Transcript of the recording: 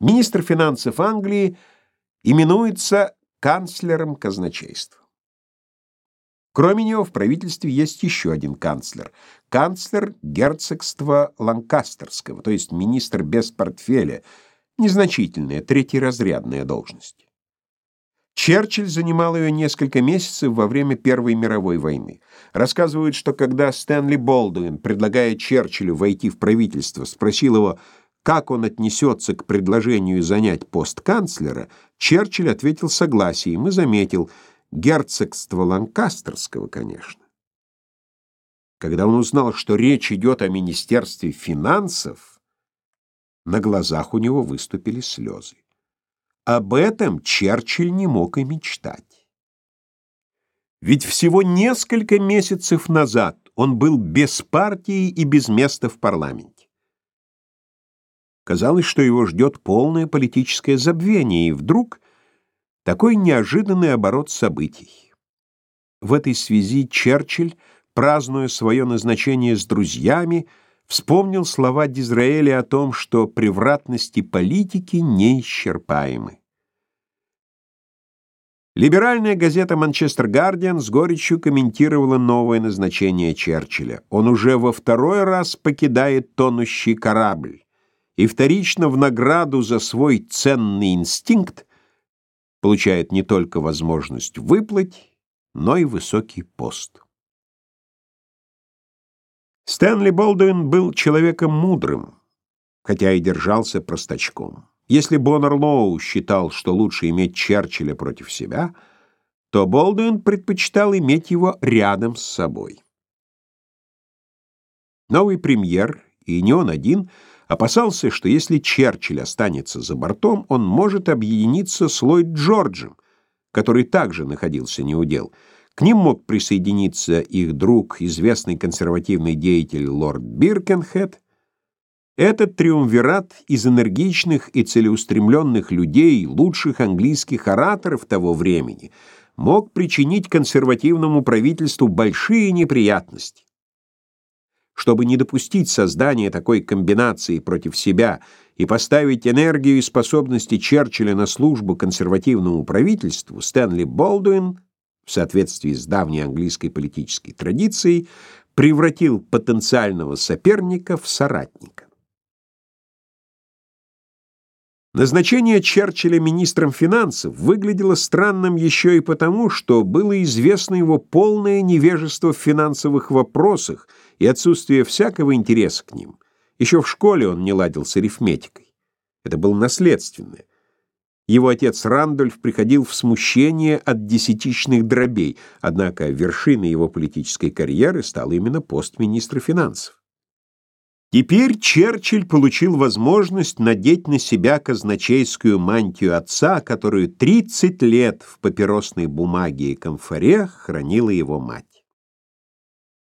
Министр финансов Англии именуется канцлером казначейства. Кроме него в правительстве есть еще один канцлер. Канцлер герцогства Ланкастерского, то есть министр без портфеля, незначительная, третьеразрядная должность. Черчилль занимал ее несколько месяцев во время Первой мировой войны. Рассказывают, что когда Стэнли Болдуин, предлагая Черчиллю войти в правительство, спросил его, как он отнесется к предложению занять пост канцлера, Черчилль ответил согласием и заметил – герцогства Ланкастерского, конечно. Когда он узнал, что речь идет о Министерстве финансов, на глазах у него выступили слезы. Об этом Черчилль не мог и мечтать. Ведь всего несколько месяцев назад он был без партии и без места в парламенте. Казалось, что его ждет полное политическое забвение, и вдруг такой неожиданный оборот событий. В этой связи Черчилль, празднуя свое назначение с друзьями, вспомнил слова Дизраэля о том, что превратности политики неисчерпаемы. Либеральная газета «Манчестер Гардиан» с горечью комментировала новое назначение Черчилля. Он уже во второй раз покидает тонущий корабль, и вторично в награду за свой ценный инстинкт получает не только возможность выплыть, но и высокий пост. Стэнли Болдуин был человеком мудрым, хотя и держался простачком. Если Боннер Лоу считал, что лучше иметь Черчилля против себя, то Болдуин предпочитал иметь его рядом с собой. Новый премьер, и не он один, опасался, что если Черчилль останется за бортом, он может объединиться с Ллойд Джорджем, который также находился неудел. К ним мог присоединиться их друг, известный консервативный деятель лорд Биркенхед. Этот триумвират из энергичных и целеустремленных людей, лучших английских ораторов того времени, мог причинить консервативному правительству большие неприятности. Чтобы не допустить создания такой комбинации против себя и поставить энергию и способности Черчилля на службу консервативному правительству, Стэнли Болдуин, в соответствии с давней английской политической традицией, превратил потенциального соперника в соратника. Назначение Черчилля министром финансов выглядело странным еще и потому, что было известно его полное невежество в финансовых вопросах и отсутствие всякого интереса к ним. Еще в школе он не ладил с арифметикой. Это было наследственное. Его отец Рандольф приходил в смущение от десятичных дробей, однако вершиной его политической карьеры стал именно пост министра финансов. Теперь Черчилль получил возможность надеть на себя казначейскую мантию отца, которую 30 лет в папиросной бумаге и камфоре хранила его мать.